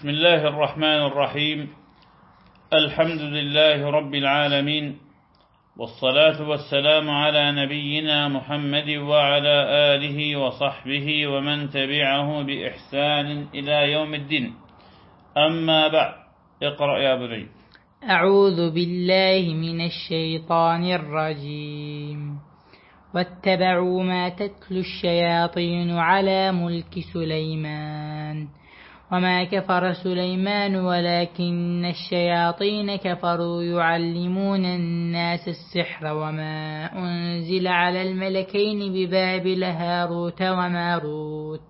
بسم الله الرحمن الرحيم. الحمد لله رب العالمين. والصلاة والسلام على نبينا محمد وعلى آله وصحبه ومن تبعه بإحسان إلى يوم الدين. أما بعد اقرأ يا بني أعوذ بالله من الشيطان الرجيم. واتبعوا ما تتلو الشياطين على ملك سليمان. وما كفر سليمان ولكن الشياطين كفروا يعلمون الناس السحر وما أنزل على الملكين ببابل هاروت وماروت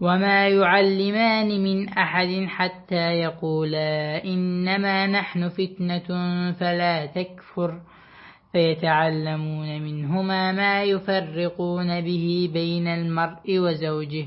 وما يعلمان من أحد حتى يقولا إنما نحن فتنة فلا تكفر فيتعلمون منهما ما يفرقون به بين المرء وزوجه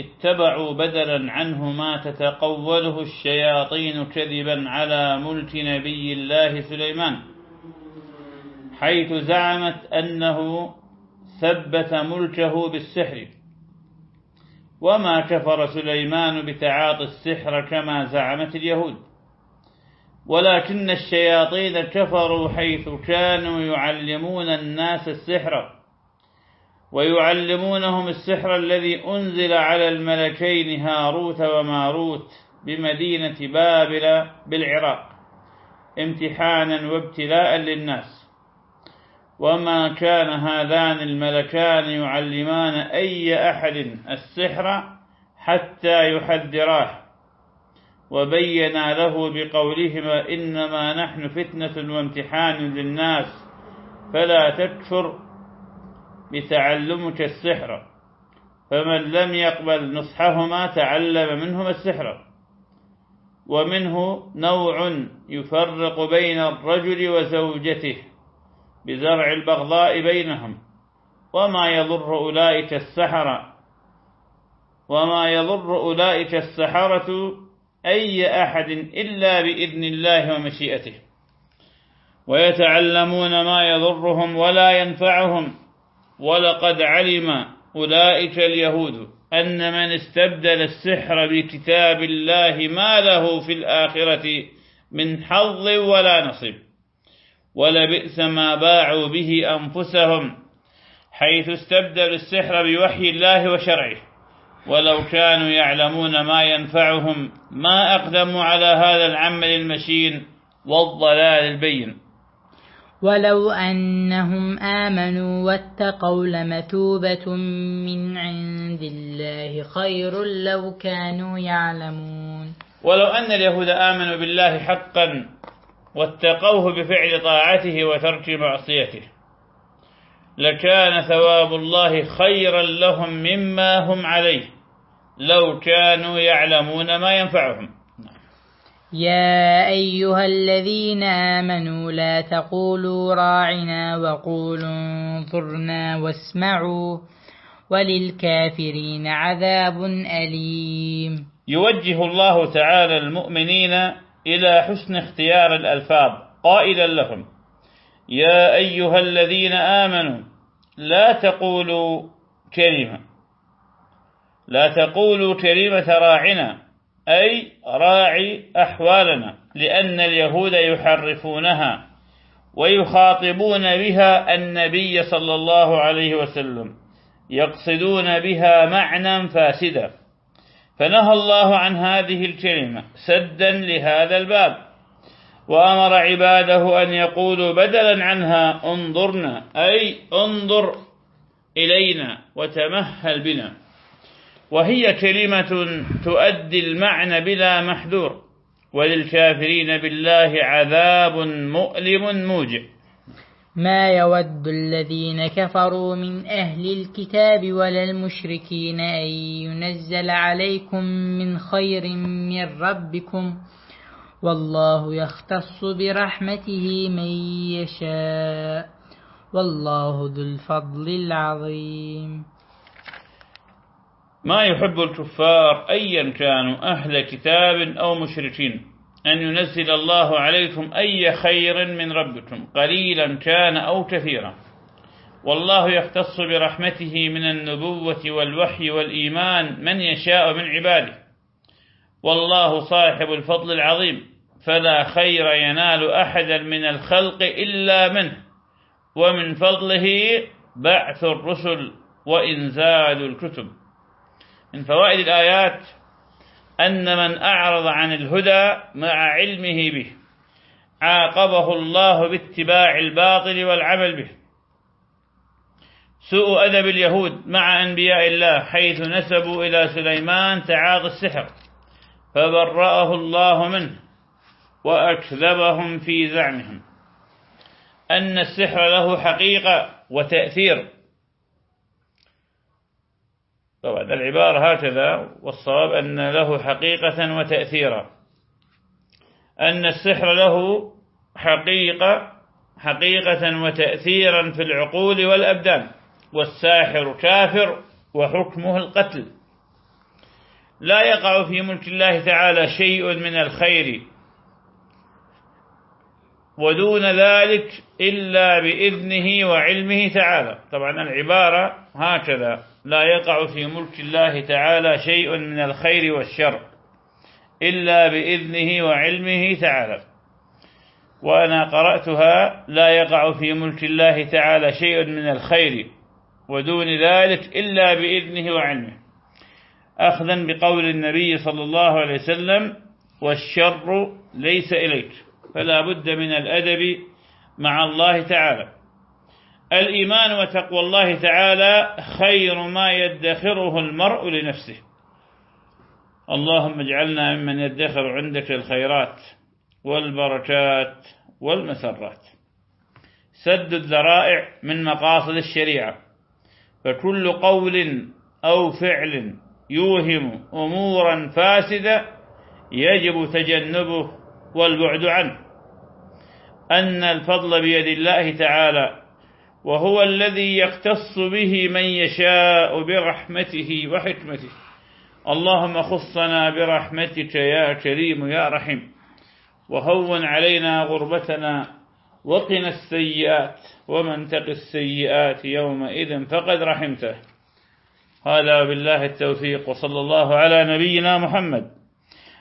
اتبعوا بدلا عنه ما تتقوله الشياطين كذبا على ملك نبي الله سليمان حيث زعمت أنه ثبت ملكه بالسحر. وما كفر سليمان بتعاطي السحر كما زعمت اليهود. ولكن الشياطين كفروا حيث كانوا يعلمون الناس السحر. ويعلمونهم السحر الذي أنزل على الملكين هاروت وماروت بمدينة بابل بالعراق امتحانا وابتلاء للناس. وما كان هذان الملكان يعلمان أي أحد السحر حتى يحذراه. وبينا له بقولهما إنما نحن فتنة وامتحان للناس فلا تكفر بتعلمك السحر. فمن لم يقبل نصحهما تعلم منهما السحر. ومنه نوع يفرق بين الرجل وزوجته بزرع البغضاء بينهم. وما يضر أولئك السحرة وما يضر أولئك السحرة أي أحد إلا بإذن الله ومشيئته. ويتعلمون ما يضرهم ولا ينفعهم. ولقد علم أولئك اليهود أن من استبدل السحر بكتاب الله ما له في الآخرة من حظ ولا نصيب. ولبئس ما باعوا به أنفسهم حيث استبدلوا السحر بوحي الله وشرعه. ولو كانوا يعلمون ما ينفعهم ما أقدموا على هذا العمل المشين والضلال البين. ولو أنهم آمنوا واتقوا لمثوبة من عند الله خير لو كانوا يعلمون. ولو أن اليهود آمنوا بالله حقا واتقوه بفعل طاعته وترك معصيته لكان ثواب الله خيرا لهم مما هم عليه لو كانوا يعلمون ما ينفعهم. يا أيها الذين آمنوا لا تقولوا راعنا وقولوا انظرنا واسمعوا وللكافرين عذاب أليم. يوجه الله تعالى المؤمنين إلى حسن اختيار الألفاظ قائلا لهم. يا أيها الذين آمنوا لا تقولوا كلمة. لا تقولوا كلمة راعنا. أي راعي أحوالنا لأن اليهود يحرفونها ويخاطبون بها النبي صلى الله عليه وسلم يقصدون بها معنى فاسدا. فنهى الله عن هذه الكلمة سدا لهذا الباب وأمر عباده أن يقولوا بدلا عنها انظرنا أي انظر إلينا وتمهل بنا. وهي كلمة تؤدي المعنى بلا محذور وللكافرين بالله عذاب مؤلم موجع. ما يود الذين كفروا من أهل الكتاب ولا المشركين أن ينزل عليكم من خير من ربكم والله يختص برحمته من يشاء والله ذو الفضل العظيم. ما يحب الكفار أيا كانوا أهل كتاب أو مشركين. أن ينزل الله عليكم أي خير من ربكم قليلا كان أو كثيرا. والله يختص برحمته من النبوة والوحي والإيمان من يشاء من عباده. والله صاحب الفضل العظيم. فلا خير ينال أحدا من الخلق إلا منه. ومن فضله بعث الرسل وإنزال الكتب. من فوائد الآيات أن من أعرض عن الهدى مع علمه به عاقبه الله باتباع الباطل والعمل به. سوء أدب اليهود مع أنبياء الله حيث نسبوا إلى سليمان تعاطي السحر فبرأه الله منه وأكذبهم في زعمهم. أن السحر له حقيقة وتأثير طبعا العبارة هكذا والصواب أن له حقيقة وتأثيرا. أن السحر له حقيقة حقيقة وتأثيرا في العقول والأبدان. والساحر كافر وحكمه القتل. لا يقع في ملك الله تعالى شيء من الخير ودون ذلك إلا بإذنه وعلمه تعالى. طبعا العبارة هكذا لا يقع في ملك الله تعالى شيء من الخير والشر إلا بإذنه وعلمه تعالى. وأنا قرأتها لا يقع في ملك الله تعالى شيء من الخير ودون ذلك إلا بإذنه وعلمه. أخذا بقول النبي صلى الله عليه وسلم والشر ليس إليك. فلا بد من الأدب مع الله تعالى. الإيمان وتقوى الله تعالى خير ما يدخره المرء لنفسه. اللهم اجعلنا ممن يدخر عندك الخيرات والبركات والمسرات. سد الذرائع من مقاصد الشريعة. فكل قول أو فعل يوهم أمورا فاسدة يجب تجنبه والبعد عنه. أن الفضل بيد الله تعالى وهو الذي يختص به من يشاء برحمته وحكمته. اللهم خصنا برحمتك يا كريم يا رحيم وهون علينا غربتنا. وقنا السيئات ومن تق السيئات يومئذ فقد رحمته. هذا بالله التوفيق وصلى الله على نبينا محمد.